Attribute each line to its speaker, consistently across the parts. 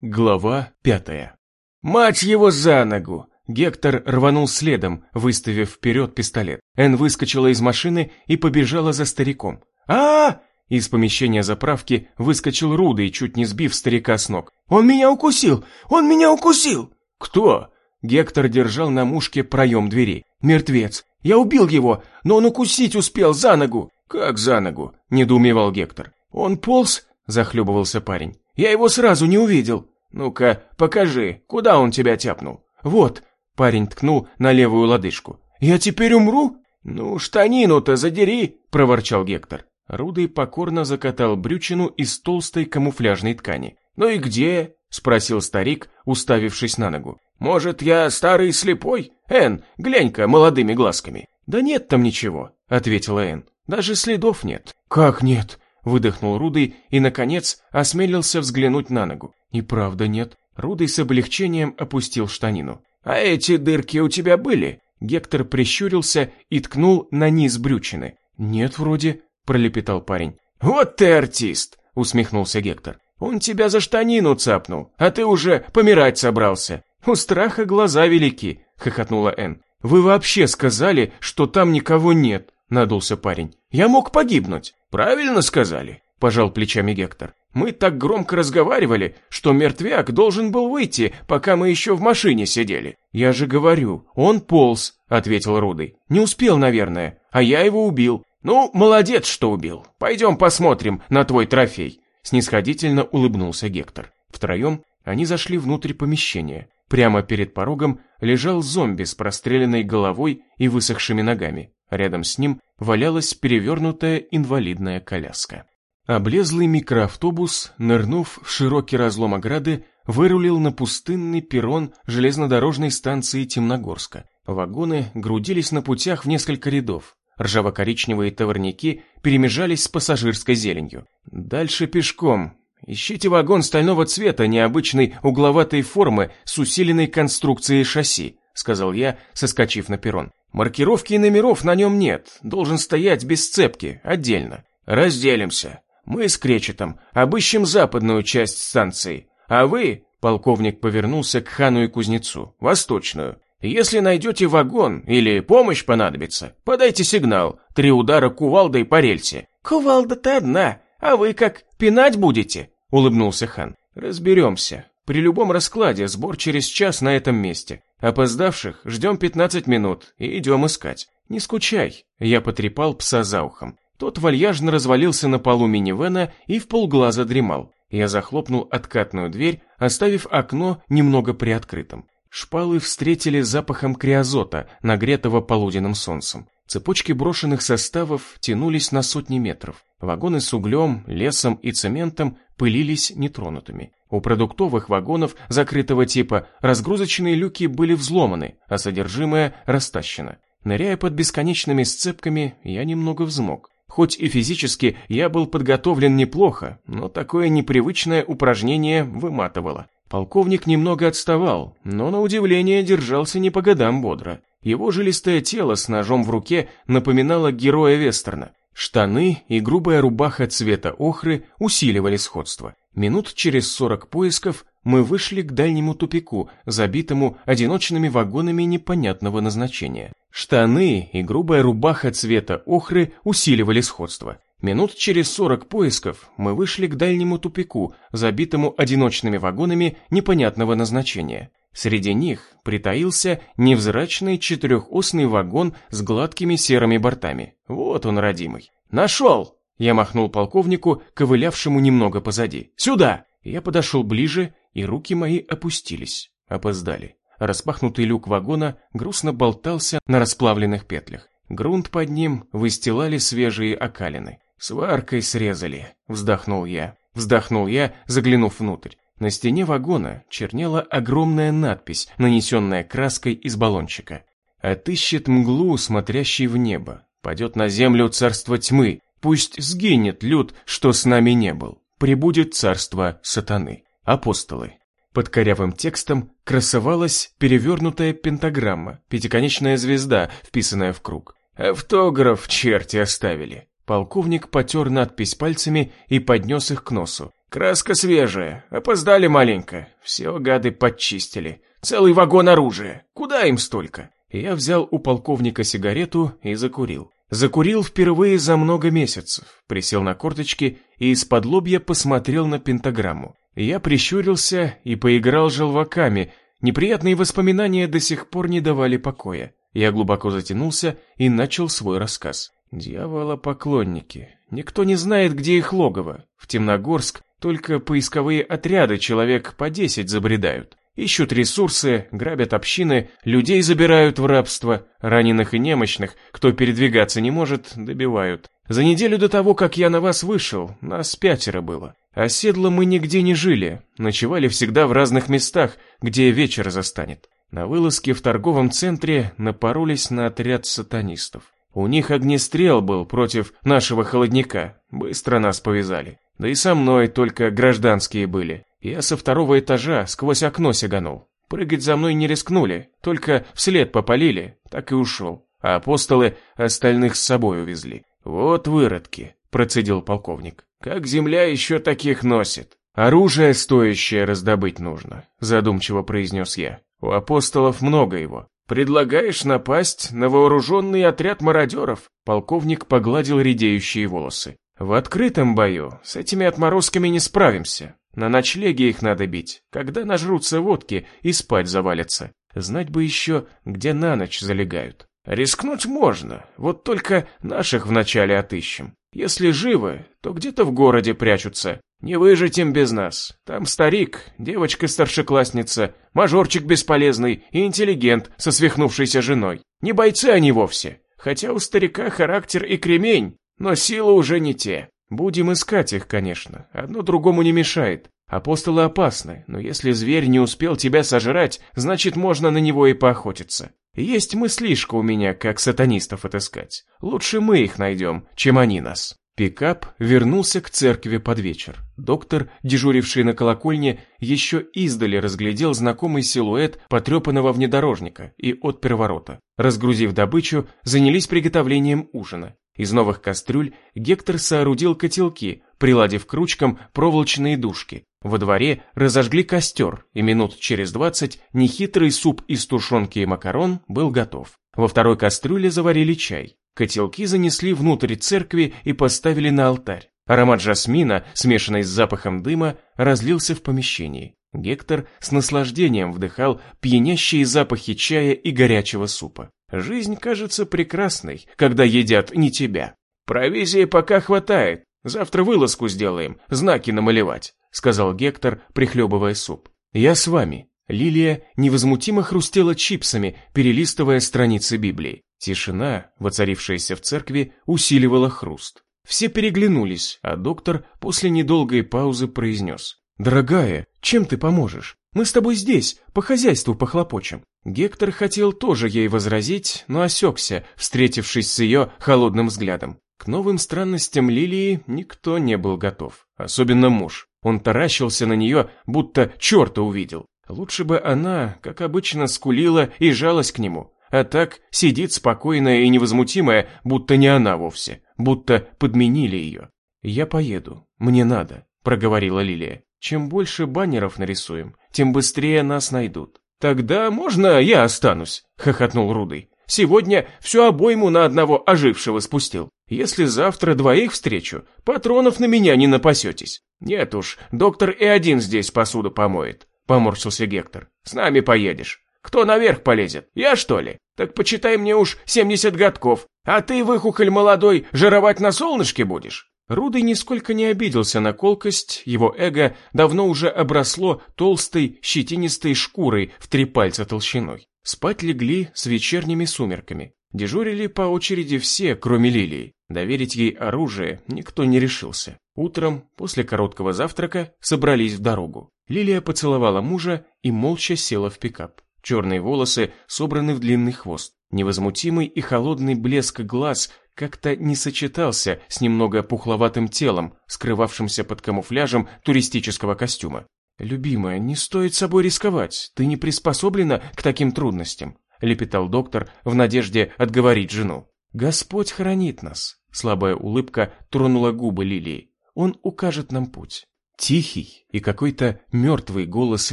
Speaker 1: Глава пятая. «Мать его за ногу!» Гектор рванул следом, выставив вперед пистолет. Эн выскочила из машины и побежала за стариком. а, -а, -а Из помещения заправки выскочил Рудый, чуть не сбив старика с ног. «Он меня укусил! Он меня укусил!» «Кто?» Гектор держал на мушке проем двери. «Мертвец! Я убил его, но он укусить успел за ногу!» «Как за ногу?» – недоумевал Гектор. «Он полз?» – захлебывался парень. Я его сразу не увидел. Ну-ка, покажи, куда он тебя тяпнул? Вот, парень ткнул на левую лодыжку. Я теперь умру? Ну, штанину-то задери, проворчал Гектор. Рудый покорно закатал брючину из толстой камуфляжной ткани. «Ну и где?» – спросил старик, уставившись на ногу. «Может, я старый слепой? Эн, глянь-ка молодыми глазками». «Да нет там ничего», – ответила Эн. «Даже следов нет». «Как нет?» Выдохнул Рудый и, наконец, осмелился взглянуть на ногу. И правда нет. Рудый с облегчением опустил штанину. «А эти дырки у тебя были?» Гектор прищурился и ткнул на низ брючины. «Нет, вроде», — пролепетал парень. «Вот ты артист!» — усмехнулся Гектор. «Он тебя за штанину цапнул, а ты уже помирать собрался. У страха глаза велики», — хохотнула Энн. «Вы вообще сказали, что там никого нет», — надулся парень. «Я мог погибнуть». «Правильно сказали», – пожал плечами Гектор. «Мы так громко разговаривали, что мертвяк должен был выйти, пока мы еще в машине сидели». «Я же говорю, он полз», – ответил Рудый. «Не успел, наверное, а я его убил». «Ну, молодец, что убил. Пойдем посмотрим на твой трофей», – снисходительно улыбнулся Гектор. Втроем они зашли внутрь помещения. Прямо перед порогом лежал зомби с простреленной головой и высохшими ногами. Рядом с ним валялась перевернутая инвалидная коляска. Облезлый микроавтобус, нырнув в широкий разлом ограды, вырулил на пустынный перрон железнодорожной станции Темногорска. Вагоны грудились на путях в несколько рядов. Ржаво-коричневые товарники перемежались с пассажирской зеленью. Дальше пешком. Ищите вагон стального цвета необычной угловатой формы с усиленной конструкцией шасси, сказал я, соскочив на перрон. Маркировки и номеров на нем нет, должен стоять без сцепки, отдельно. Разделимся. Мы с Кречетом обыщем западную часть станции, а вы, полковник повернулся к хану и кузнецу, восточную. Если найдете вагон или помощь понадобится, подайте сигнал, три удара кувалдой по рельсе. Кувалда-то одна, а вы как, пинать будете? Улыбнулся хан. Разберемся. При любом раскладе сбор через час на этом месте. Опоздавших ждем 15 минут и идем искать. Не скучай. Я потрепал пса за ухом. Тот вальяжно развалился на полу минивэна и в полглаза дремал. Я захлопнул откатную дверь, оставив окно немного приоткрытым. Шпалы встретили запахом криозота, нагретого полуденным солнцем. Цепочки брошенных составов тянулись на сотни метров. Вагоны с углем, лесом и цементом пылились нетронутыми. У продуктовых вагонов закрытого типа разгрузочные люки были взломаны, а содержимое растащено. Ныряя под бесконечными сцепками, я немного взмок. Хоть и физически я был подготовлен неплохо, но такое непривычное упражнение выматывало. Полковник немного отставал, но на удивление держался не по годам бодро. Его жилистое тело с ножом в руке напоминало героя вестерна. Штаны и грубая рубаха цвета охры усиливали сходство. Минут через сорок поисков мы вышли к дальнему тупику, забитому одиночными вагонами непонятного назначения. Штаны и грубая рубаха цвета охры усиливали сходство. Минут через сорок поисков мы вышли к дальнему тупику, забитому одиночными вагонами непонятного назначения. Среди них притаился невзрачный четырехосный вагон с гладкими серыми бортами. Вот он, родимый. «Нашел!» Я махнул полковнику, ковылявшему немного позади. «Сюда!» Я подошел ближе, и руки мои опустились. Опоздали. Распахнутый люк вагона грустно болтался на расплавленных петлях. Грунт под ним выстилали свежие окалины. «Сваркой срезали», — вздохнул я. Вздохнул я, заглянув внутрь. На стене вагона чернела огромная надпись, нанесенная краской из баллончика. «Отыщет мглу, смотрящий в небо. Падет на землю царство тьмы, Пусть сгинет люд, что с нами не был. Прибудет царство сатаны. Апостолы. Под корявым текстом красовалась перевернутая пентаграмма, пятиконечная звезда, вписанная в круг. Автограф черти оставили. Полковник потер надпись пальцами и поднес их к носу. Краска свежая, опоздали маленько. Все гады подчистили. Целый вагон оружия. Куда им столько? Я взял у полковника сигарету и закурил. Закурил впервые за много месяцев, присел на корточки и из-под лобья посмотрел на пентаграмму. Я прищурился и поиграл желваками. Неприятные воспоминания до сих пор не давали покоя. Я глубоко затянулся и начал свой рассказ. Дьявола-поклонники. Никто не знает, где их логово. В Темногорск только поисковые отряды человек по десять забредают. Ищут ресурсы, грабят общины, людей забирают в рабство, раненых и немощных, кто передвигаться не может, добивают. За неделю до того, как я на вас вышел, нас пятеро было. Оседло мы нигде не жили, ночевали всегда в разных местах, где вечер застанет. На вылазке в торговом центре напоролись на отряд сатанистов. У них огнестрел был против нашего холодника, быстро нас повязали. Да и со мной только гражданские были. Я со второго этажа сквозь окно сиганул. Прыгать за мной не рискнули, только вслед попалили, так и ушел. А апостолы остальных с собой увезли. Вот выродки, процедил полковник. Как земля еще таких носит? Оружие стоящее раздобыть нужно, задумчиво произнес я. У апостолов много его. Предлагаешь напасть на вооруженный отряд мародеров? Полковник погладил редеющие волосы. В открытом бою с этими отморозками не справимся. На ночлеге их надо бить, когда нажрутся водки и спать завалятся. Знать бы еще, где на ночь залегают. Рискнуть можно, вот только наших вначале отыщем. Если живы, то где-то в городе прячутся. Не выжить им без нас. Там старик, девочка-старшеклассница, мажорчик бесполезный и интеллигент со свихнувшейся женой. Не бойцы они вовсе, хотя у старика характер и кремень, но силы уже не те. Будем искать их, конечно, одно другому не мешает. Апостолы опасны, но если зверь не успел тебя сожрать, значит можно на него и поохотиться. Есть мыслишка у меня, как сатанистов отыскать. Лучше мы их найдем, чем они нас. Пикап вернулся к церкви под вечер. Доктор, дежуривший на колокольне, еще издали разглядел знакомый силуэт потрепанного внедорожника и отпер ворота. Разгрузив добычу, занялись приготовлением ужина. Из новых кастрюль Гектор соорудил котелки, приладив к ручкам проволочные дужки. Во дворе разожгли костер, и минут через двадцать нехитрый суп из тушенки и макарон был готов. Во второй кастрюле заварили чай. Котелки занесли внутрь церкви и поставили на алтарь. Аромат жасмина, смешанный с запахом дыма, разлился в помещении. Гектор с наслаждением вдыхал пьянящие запахи чая и горячего супа. Жизнь кажется прекрасной, когда едят не тебя. Провизии пока хватает. Завтра вылазку сделаем, знаки намалевать, сказал Гектор, прихлебывая суп. Я с вами. Лилия невозмутимо хрустела чипсами, перелистывая страницы Библии. Тишина, воцарившаяся в церкви, усиливала хруст. Все переглянулись, а доктор после недолгой паузы произнес. «Дорогая, чем ты поможешь? Мы с тобой здесь, по хозяйству похлопочем». Гектор хотел тоже ей возразить, но осекся, встретившись с ее холодным взглядом. К новым странностям Лилии никто не был готов, особенно муж. Он таращился на нее, будто черта увидел. Лучше бы она, как обычно, скулила и жалась к нему, а так сидит спокойная и невозмутимая, будто не она вовсе, будто подменили ее. «Я поеду, мне надо», — проговорила Лилия. «Чем больше баннеров нарисуем, тем быстрее нас найдут». «Тогда можно я останусь?» — хохотнул Рудый. «Сегодня всю обойму на одного ожившего спустил. Если завтра двоих встречу, патронов на меня не напасетесь». «Нет уж, доктор и один здесь посуду помоет», — поморщился Гектор. «С нами поедешь». Кто наверх полезет? Я, что ли? Так почитай мне уж семьдесят годков. А ты, выхухоль молодой, жировать на солнышке будешь?» Рудый нисколько не обиделся на колкость, его эго давно уже обросло толстой щетинистой шкурой в три пальца толщиной. Спать легли с вечерними сумерками. Дежурили по очереди все, кроме Лилии. Доверить ей оружие никто не решился. Утром, после короткого завтрака, собрались в дорогу. Лилия поцеловала мужа и молча села в пикап. Черные волосы собраны в длинный хвост. Невозмутимый и холодный блеск глаз как-то не сочетался с немного пухловатым телом, скрывавшимся под камуфляжем туристического костюма. «Любимая, не стоит собой рисковать, ты не приспособлена к таким трудностям», лепетал доктор в надежде отговорить жену. «Господь хранит нас», слабая улыбка тронула губы Лилии. «Он укажет нам путь». Тихий и какой-то мертвый голос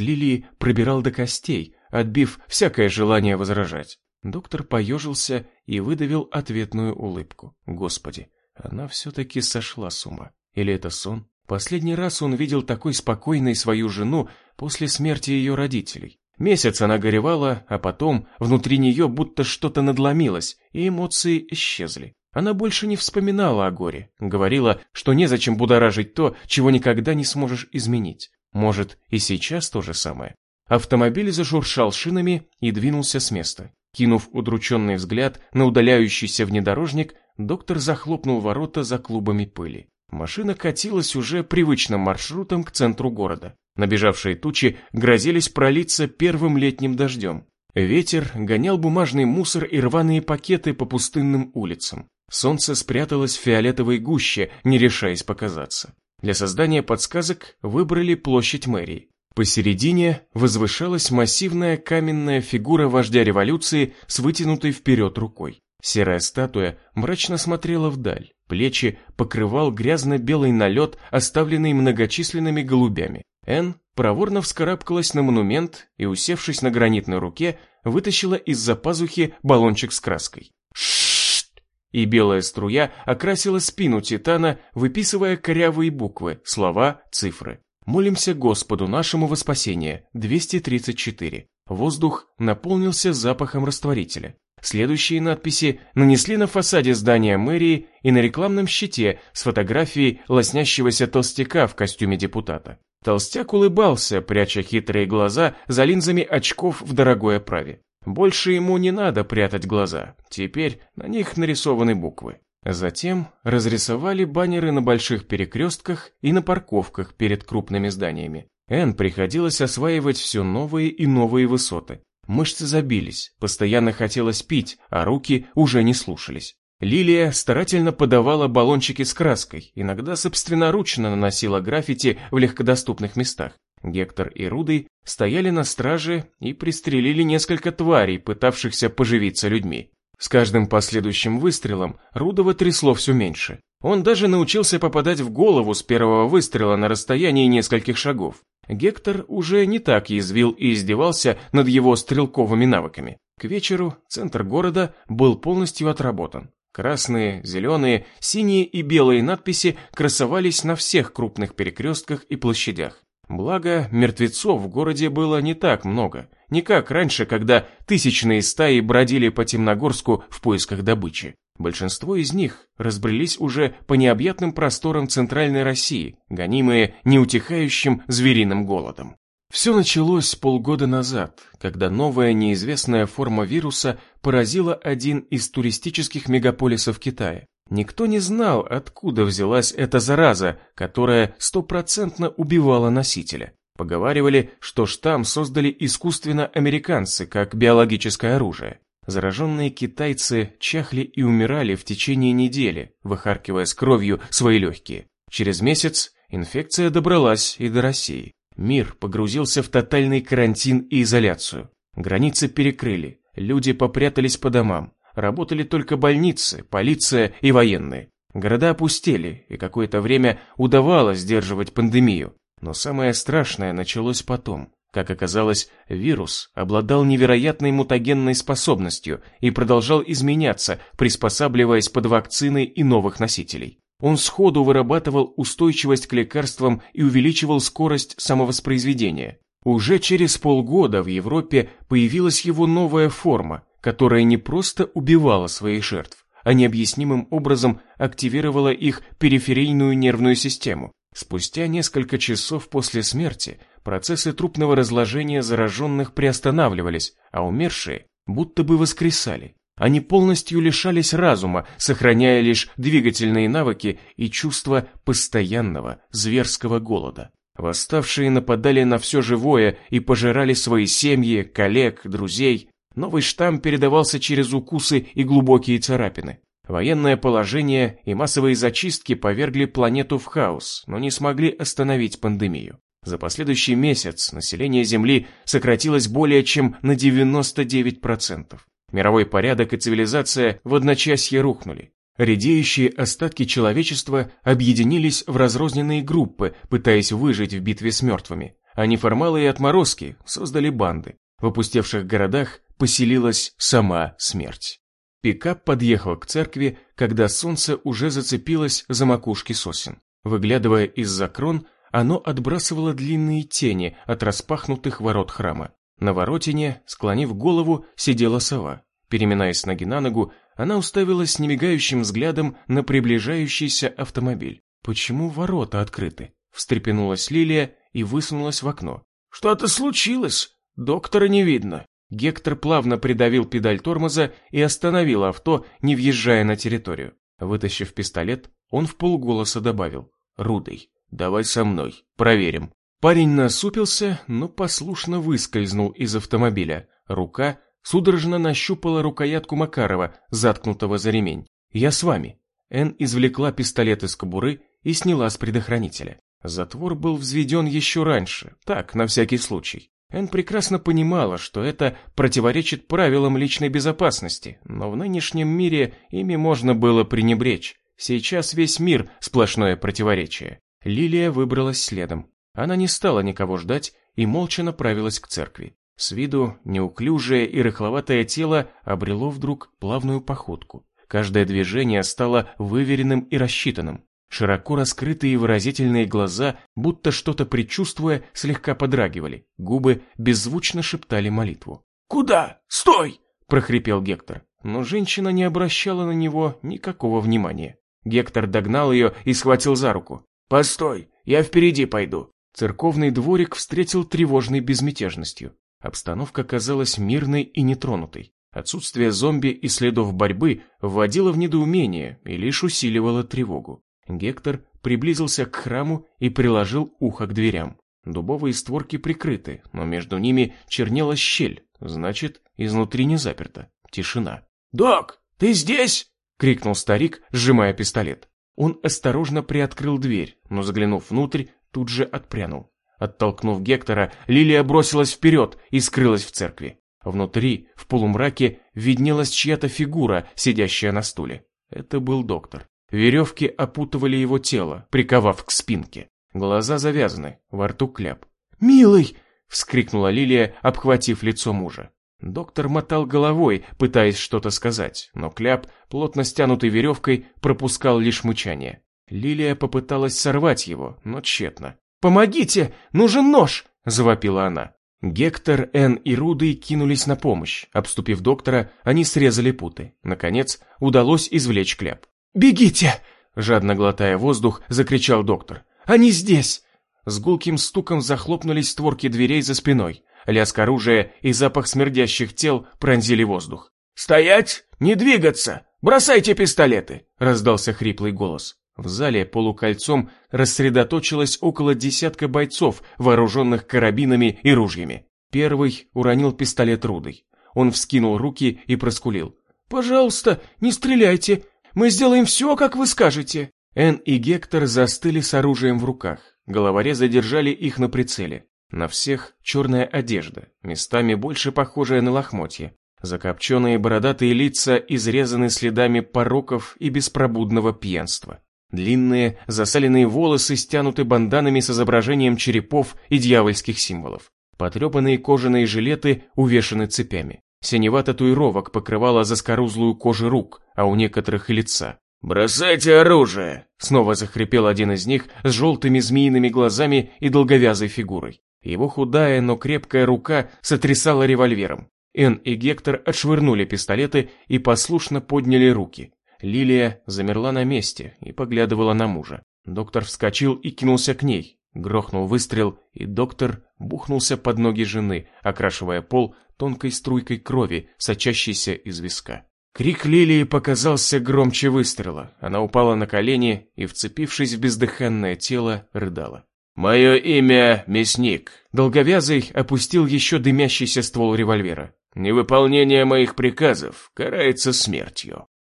Speaker 1: Лилии пробирал до костей, отбив всякое желание возражать. Доктор поежился и выдавил ответную улыбку. Господи, она все-таки сошла с ума. Или это сон? Последний раз он видел такой спокойной свою жену после смерти ее родителей. Месяц она горевала, а потом внутри нее будто что-то надломилось, и эмоции исчезли. Она больше не вспоминала о горе, говорила, что незачем будоражить то, чего никогда не сможешь изменить. Может, и сейчас то же самое. Автомобиль зашуршал шинами и двинулся с места. Кинув удрученный взгляд на удаляющийся внедорожник, доктор захлопнул ворота за клубами пыли. Машина катилась уже привычным маршрутом к центру города. Набежавшие тучи грозились пролиться первым летним дождем. Ветер гонял бумажный мусор и рваные пакеты по пустынным улицам. Солнце спряталось в фиолетовой гуще, не решаясь показаться. Для создания подсказок выбрали площадь мэрии. Посередине возвышалась массивная каменная фигура вождя революции с вытянутой вперед рукой. Серая статуя мрачно смотрела вдаль, плечи покрывал грязно-белый налет, оставленный многочисленными голубями. Энн проворно вскарабкалась на монумент и, усевшись на гранитной руке, вытащила из-за пазухи баллончик с краской. Шшт! И белая струя окрасила спину Титана, выписывая корявые буквы, слова, цифры. «Молимся Господу нашему во спасение» 234. Воздух наполнился запахом растворителя. Следующие надписи нанесли на фасаде здания мэрии и на рекламном щите с фотографией лоснящегося толстяка в костюме депутата. Толстяк улыбался, пряча хитрые глаза за линзами очков в дорогой оправе. Больше ему не надо прятать глаза, теперь на них нарисованы буквы. Затем разрисовали баннеры на больших перекрестках и на парковках перед крупными зданиями. Энн приходилось осваивать все новые и новые высоты. Мышцы забились, постоянно хотелось пить, а руки уже не слушались. Лилия старательно подавала баллончики с краской, иногда собственноручно наносила граффити в легкодоступных местах. Гектор и Рудый стояли на страже и пристрелили несколько тварей, пытавшихся поживиться людьми. С каждым последующим выстрелом Рудова трясло все меньше. Он даже научился попадать в голову с первого выстрела на расстоянии нескольких шагов. Гектор уже не так язвил и издевался над его стрелковыми навыками. К вечеру центр города был полностью отработан. Красные, зеленые, синие и белые надписи красовались на всех крупных перекрестках и площадях. Благо, мертвецов в городе было не так много, не как раньше, когда тысячные стаи бродили по Темногорску в поисках добычи. Большинство из них разбрелись уже по необъятным просторам Центральной России, гонимые неутихающим звериным голодом. Все началось полгода назад, когда новая неизвестная форма вируса поразила один из туристических мегаполисов Китая. Никто не знал, откуда взялась эта зараза, которая стопроцентно убивала носителя. Поговаривали, что штамм создали искусственно американцы как биологическое оружие. Зараженные китайцы чахли и умирали в течение недели, выхаркивая с кровью свои легкие. Через месяц инфекция добралась и до России. Мир погрузился в тотальный карантин и изоляцию. Границы перекрыли, люди попрятались по домам. Работали только больницы, полиция и военные. Города опустели, и какое-то время удавалось сдерживать пандемию. Но самое страшное началось потом. Как оказалось, вирус обладал невероятной мутагенной способностью и продолжал изменяться, приспосабливаясь под вакцины и новых носителей. Он сходу вырабатывал устойчивость к лекарствам и увеличивал скорость самовоспроизведения. Уже через полгода в Европе появилась его новая форма, которая не просто убивала своих жертв, а необъяснимым образом активировала их периферийную нервную систему. Спустя несколько часов после смерти процессы трупного разложения зараженных приостанавливались, а умершие будто бы воскресали. Они полностью лишались разума, сохраняя лишь двигательные навыки и чувство постоянного зверского голода. Восставшие нападали на все живое и пожирали свои семьи, коллег, друзей, Новый штамм передавался через укусы и глубокие царапины. Военное положение и массовые зачистки повергли планету в хаос, но не смогли остановить пандемию. За последующий месяц население Земли сократилось более чем на 99%. Мировой порядок и цивилизация в одночасье рухнули. Редеющие остатки человечества объединились в разрозненные группы, пытаясь выжить в битве с мертвыми. А неформалы и отморозки создали банды. В опустевших городах поселилась сама смерть. Пикап подъехал к церкви, когда солнце уже зацепилось за макушки сосен. Выглядывая из-за крон, оно отбрасывало длинные тени от распахнутых ворот храма. На воротине, склонив голову, сидела сова. Переминаясь ноги на ногу, она уставилась немигающим взглядом на приближающийся автомобиль. «Почему ворота открыты?» Встрепенулась Лилия и высунулась в окно.
Speaker 2: «Что-то случилось? Доктора не видно».
Speaker 1: Гектор плавно придавил педаль тормоза и остановил авто, не въезжая на территорию. Вытащив пистолет, он в полголоса добавил. «Рудый, давай со мной, проверим». Парень насупился, но послушно выскользнул из автомобиля. Рука судорожно нащупала рукоятку Макарова, заткнутого за ремень. «Я с вами». Эн извлекла пистолет из кобуры и сняла с предохранителя. Затвор был взведен еще раньше, так, на всякий случай. Эн прекрасно понимала, что это противоречит правилам личной безопасности, но в нынешнем мире ими можно было пренебречь. Сейчас весь мир сплошное противоречие. Лилия выбралась следом. Она не стала никого ждать и молча направилась к церкви. С виду неуклюжее и рыхловатое тело обрело вдруг плавную походку. Каждое движение стало выверенным и рассчитанным. Широко раскрытые и выразительные глаза, будто что-то предчувствуя, слегка подрагивали. Губы беззвучно шептали молитву.
Speaker 2: «Куда? Стой!»
Speaker 1: – прохрипел Гектор. Но женщина не обращала на него никакого внимания. Гектор догнал ее и схватил за руку.
Speaker 2: «Постой, я впереди пойду».
Speaker 1: Церковный дворик встретил тревожной безмятежностью. Обстановка казалась мирной и нетронутой. Отсутствие зомби и следов борьбы вводило в недоумение и лишь усиливало тревогу. Гектор приблизился к храму и приложил ухо к дверям. Дубовые створки прикрыты, но между ними чернела щель, значит, изнутри не заперто. Тишина.
Speaker 2: «Док, ты здесь?»
Speaker 1: — крикнул старик, сжимая пистолет. Он осторожно приоткрыл дверь, но, заглянув внутрь, тут же отпрянул. Оттолкнув Гектора, Лилия бросилась вперед и скрылась в церкви. Внутри, в полумраке, виднелась чья-то фигура, сидящая на стуле. Это был доктор. Веревки опутывали его тело, приковав к спинке. Глаза завязаны, во рту кляп.
Speaker 2: «Милый!»
Speaker 1: — вскрикнула Лилия, обхватив лицо мужа. Доктор мотал головой, пытаясь что-то сказать, но кляп, плотно стянутый веревкой, пропускал лишь мычание. Лилия попыталась сорвать его, но тщетно.
Speaker 2: «Помогите! Нужен нож!»
Speaker 1: – завопила она. Гектор, Энн и Руды кинулись на помощь. Обступив доктора, они срезали путы. Наконец, удалось извлечь кляп.
Speaker 2: «Бегите!»
Speaker 1: – жадно глотая воздух, закричал доктор.
Speaker 2: «Они здесь!»
Speaker 1: С гулким стуком захлопнулись створки дверей за спиной. Лязг оружия и запах смердящих тел пронзили воздух.
Speaker 2: «Стоять! Не двигаться! Бросайте пистолеты!» – раздался хриплый голос.
Speaker 1: В зале полукольцом рассредоточилось около десятка бойцов, вооруженных карабинами и ружьями. Первый уронил пистолет Рудой. Он вскинул руки и проскулил.
Speaker 2: «Пожалуйста, не стреляйте! Мы сделаем все, как вы скажете!»
Speaker 1: Эн и Гектор застыли с оружием в руках. Головорезы держали их на прицеле. На всех черная одежда, местами больше похожая на лохмотья. Закопченные бородатые лица изрезаны следами пороков и беспробудного пьянства. Длинные, засаленные волосы стянуты банданами с изображением черепов и дьявольских символов. Потрепанные кожаные жилеты увешаны цепями. Синева татуировок покрывала заскорузлую кожу рук, а у некоторых и лица.
Speaker 2: «Бросайте оружие!»
Speaker 1: Снова захрипел один из них с желтыми змеиными глазами и долговязой фигурой. Его худая, но крепкая рука сотрясала револьвером. Эн и Гектор отшвырнули пистолеты и послушно подняли руки. Лилия замерла на месте и поглядывала на мужа. Доктор вскочил и кинулся к ней. Грохнул выстрел, и доктор бухнулся под ноги жены, окрашивая пол тонкой струйкой крови, сочащейся из виска. Крик Лилии показался громче выстрела. Она упала на колени и, вцепившись в бездыханное тело, рыдала.
Speaker 2: «Мое имя Мясник».
Speaker 1: Долговязый опустил еще дымящийся ствол револьвера.
Speaker 2: «Невыполнение моих приказов карается смертью».